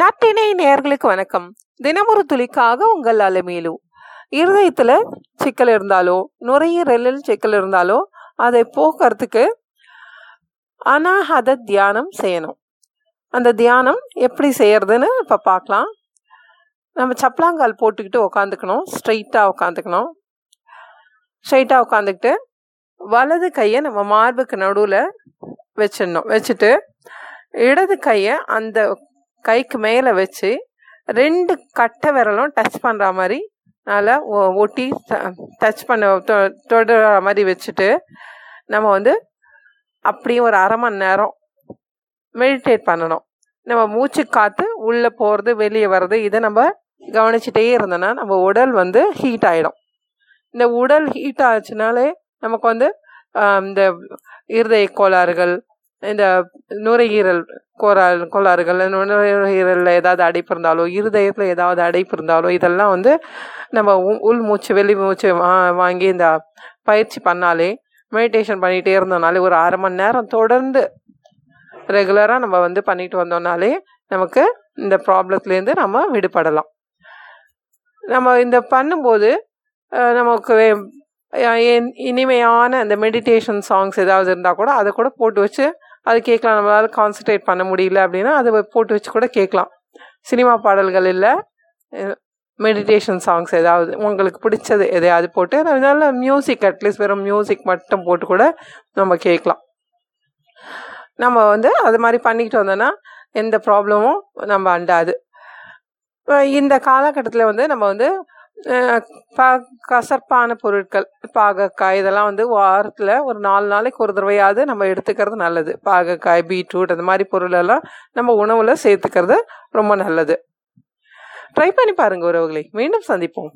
நாட்டினை நேர்களுக்கு வணக்கம். தினமொரு துளிக்காக உங்கள் அலமேலு. இருதயத்துல சிக்கல் இருந்தாலோ நுரையீரலில் சிக்கல் இருந்தாலோ அதை போக்குறதுக்கு அனாஹத தியானம் செய்யணும். அந்த தியானம் எப்படி செய்யறதுன்னு இப்போ பார்க்கலாம் நம்ம சப்ளாங்கால் போட்டுக்கிட்டு உக்காந்துக்கணும். ஸ்ட்ரைட்டாக உக்காந்துக்கணும். ஸ்ட்ரைட்டாக உட்காந்துக்கிட்டு வலது கையை நம்ம மார்புக்கு நடுவில் வச்சிடணும். வச்சுட்டு இடது கையை அந்த கைக்கு மேலே வச்சு ரெண்டு கட்டை விரலும் டச் பண்ணுற மாதிரி நல்லா ஒ- ஒட்டி டச் பண்ண தொ- தொடுற மாதிரி வச்சுட்டு நம்ம வந்து அப்படியே ஒரு அரை மணி நேரம் மெடிடேட் பண்ணணும். நம்ம மூச்சு காற்று உள்ளே போகிறது வெளியே வர்றது இதை நம்ம கவனிச்சிட்டே இருந்தோன்னா நம்ம உடல் வந்து ஹீட் ஆகிடும் இந்த உடல் ஹீட் ஆச்சுனாலே நமக்கு வந்து இந்த இருதய கோளாறுகள் இந்த நுரையீரல் கோரா கோளாறுகள் நுரையீரலில் ஏதாவது அடைப்பு இருந்தாலோ இருதயத்தில் ஏதாவது அடைப்பு இருந்தாலோ இதெல்லாம் வந்து நம்ம உ- உள் மூச்சு வெளி மூச்சு வா- வாங்கி இந்த பயிற்சி பண்ணாலே மெடிடேஷன் பண்ணிகிட்டே இருந்தோம்னாலே ஒரு அரை மணி நேரம் தொடர்ந்து ரெகுலராக நம்ம வந்து பண்ணிட்டு வந்தோம்னாலே நமக்கு இந்த ப்ராப்ளத்துலேருந்து நம்ம விடுபடலாம். நம்ம இந்த பண்ணும்போது நமக்கு இனிமையான அந்த மெடிடேஷன் சாங்ஸ் ஏதாவது இருந்தால் கூட அதை கூட போட்டு வச்சு அது கேட்கலாம் நம்மளால் கான்சன்ட்ரேட் பண்ண முடியல அப்படின்னா அதை போட்டு வச்சு கூட கேட்கலாம் சினிமா பாடல்கள் இல்லை. மெடிடேஷன் சாங்ஸ் ஏதாவது உங்களுக்கு பிடிச்சது எதையாவது போட்டு அதனால மியூசிக் அட்லீஸ்ட் வெறும் மியூசிக் மட்டும் போட்டு கூட நம்ம கேட்கலாம் நம்ம வந்து அது மாதிரி பண்ணிக்கிட்டு வந்தோன்னா எந்த ப்ராப்ளமும் நம்ம அண்டாது. இந்த காலகட்டத்தில் வந்து நம்ம வந்து பா கசப்பான பொருட்கள். பாகக்காய் இதெல்லாம் வந்து வாரத்தில் ஒரு நாலு நாளைக்கு ஒரு தடவையாவது நம்ம எடுத்துக்கிறது நல்லது. பாகக்காய் பீட்ரூட் அந்த மாதிரி பொருளெல்லாம் நம்ம உணவில் சேர்த்துக்கிறது ரொம்ப நல்லது. ட்ரை பண்ணி பாருங்கள் உறவுகளை. மீண்டும் சந்திப்போம்.